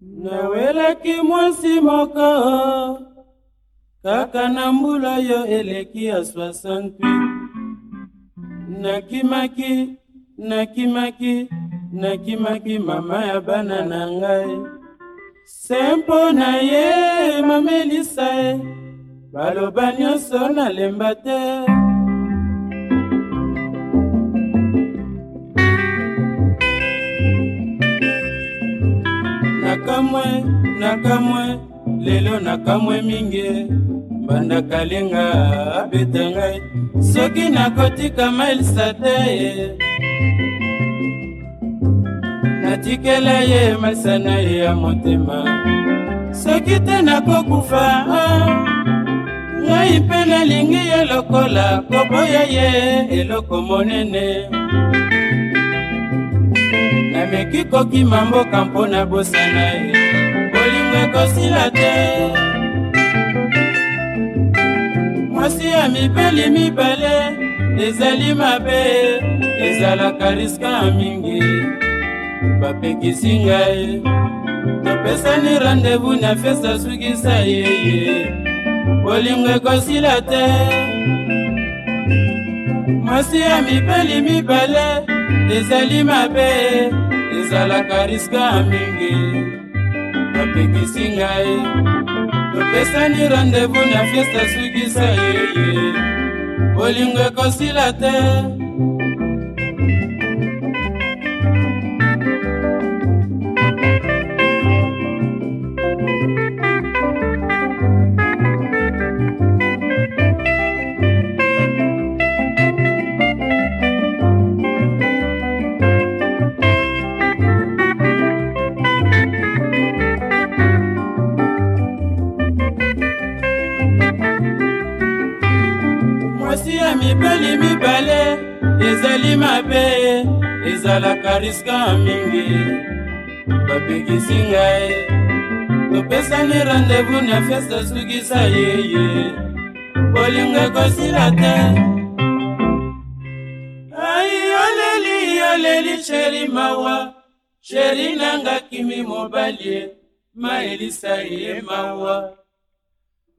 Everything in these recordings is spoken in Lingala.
nawelaki mwasi moko kaka na mbula yo eleki ya 68 nakimaki nakimaki nakimaki mama ya bana na ngai se mpo na ye mamelisa ye eh. baloba nyonso nalemba te kamwe na kamwe lelo na kamwe mingi mbanda kalinga abeta ngai soki nakotika mailisa te ye natikela ye mailisa na ye ya motema soki te nakokufa ngai ah. mpe nalingi ye lokola koboya ye eloko monene nameki kokima mboka mpo na bosana ye bolingo ekosila te mwasi ya mibali mibale ezali mabe ezalaka riska mingi bapekisi ngai topesani randevu na fesa sukisa yeye bolingo ekosila te mwasi ya mibali mibale ezali mabe ezalaka riska mingi bapekisi ngai topesani randevu na fiesta sukisa yeye bolingo ekosila te mwasi ya mibali mibale ezali mabe ezalaka riska mingi bapekisi ngai topesani randevu na feste osukisa yeye bolingo ekosila te ai oleli oleli sheri mawa sheri nanga kimi mobali maelisa ye mawa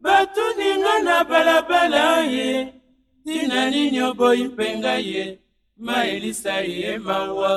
batuninga na balabala ye tina nini oboyi mpenga ye maelisa ye mawa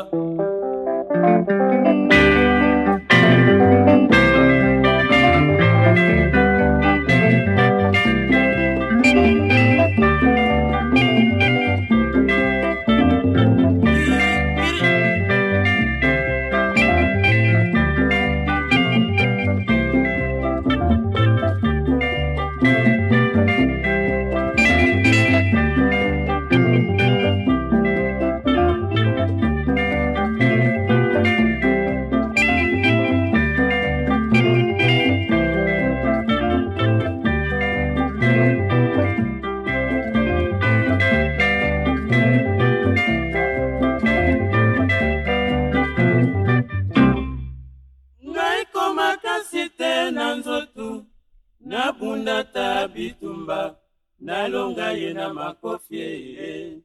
nalonga ye na makofi ye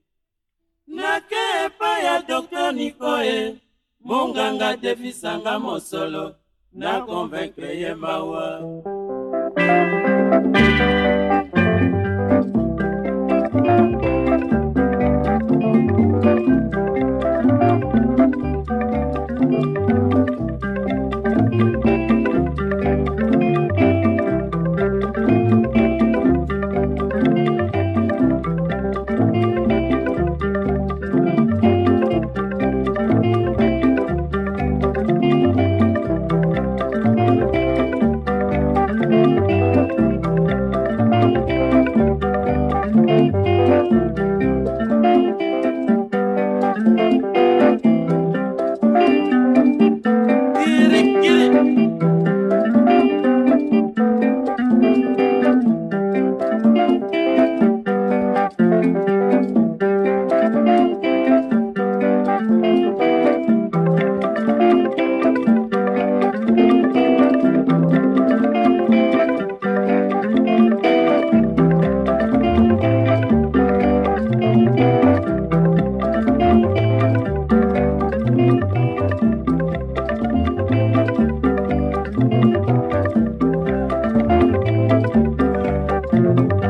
nake epai ya dokter nikoye monganga defisanga mosolo na konvaincre ye mawa thank you Thank you.